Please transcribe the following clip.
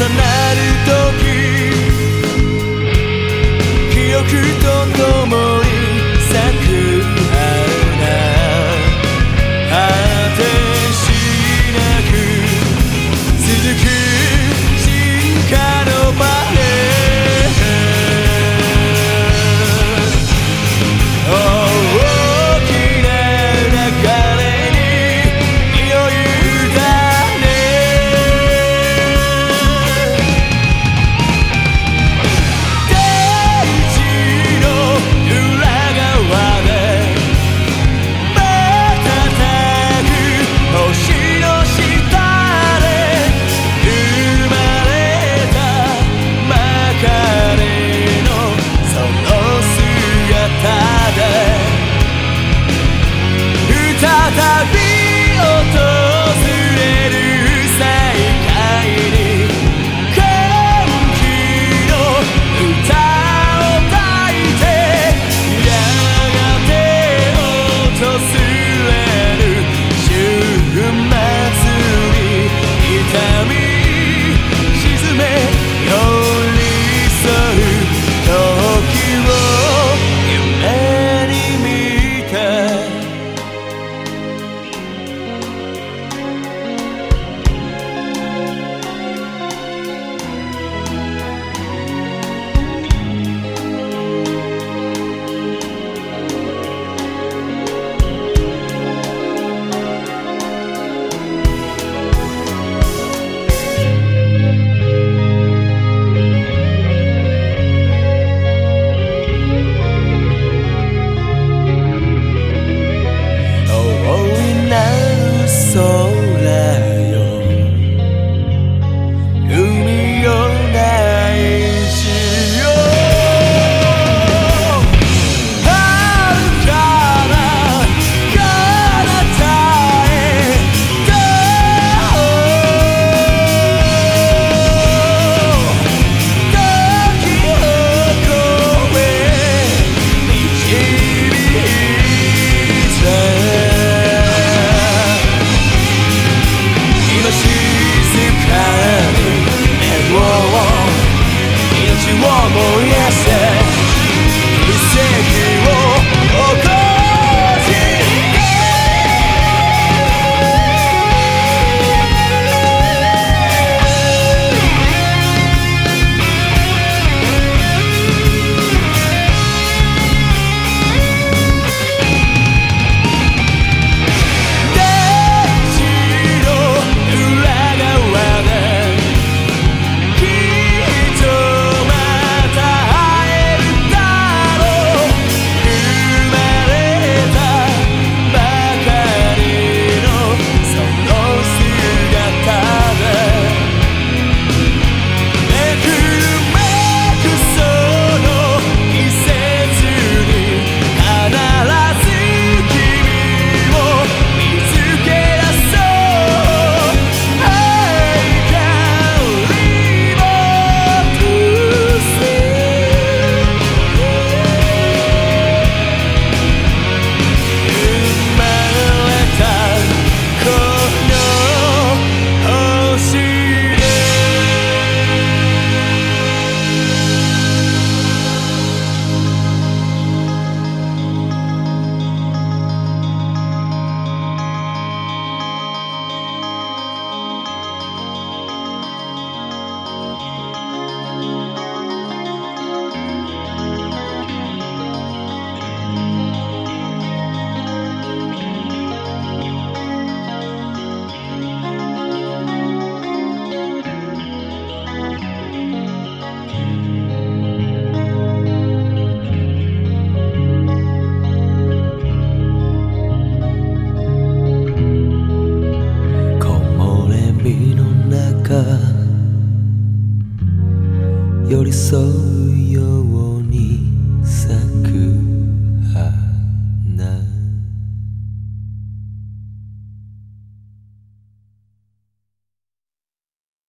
listening. so